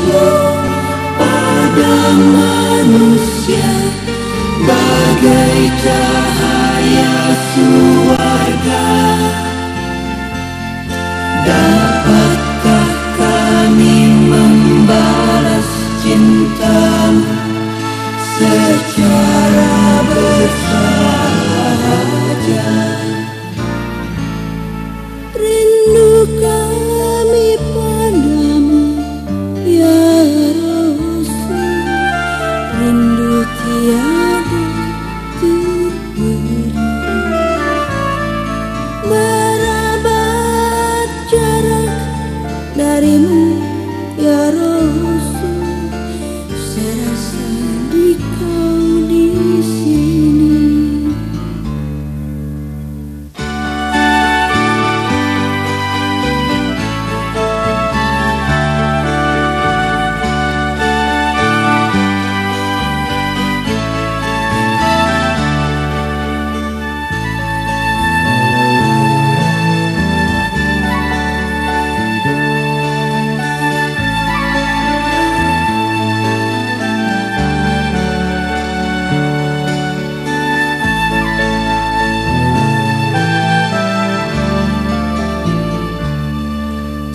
ikhlasmu pada manusia Bagai cahaya suarga. Dapatkah kami membalas cintamu Secara Serasa di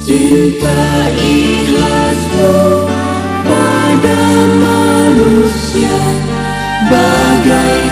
Cinta ikhlasmu pada manusia Bagai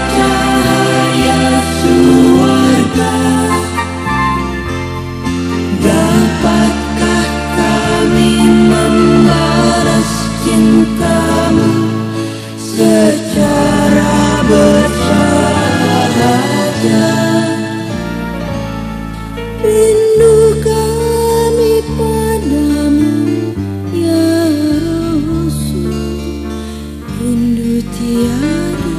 Tiada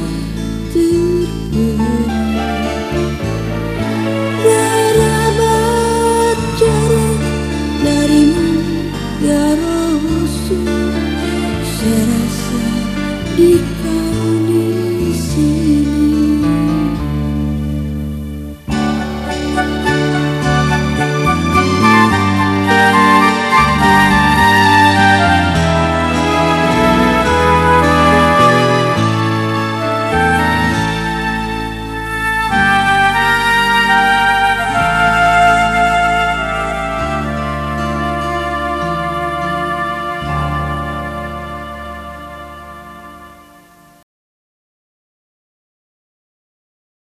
terbunuh darimu Garosu di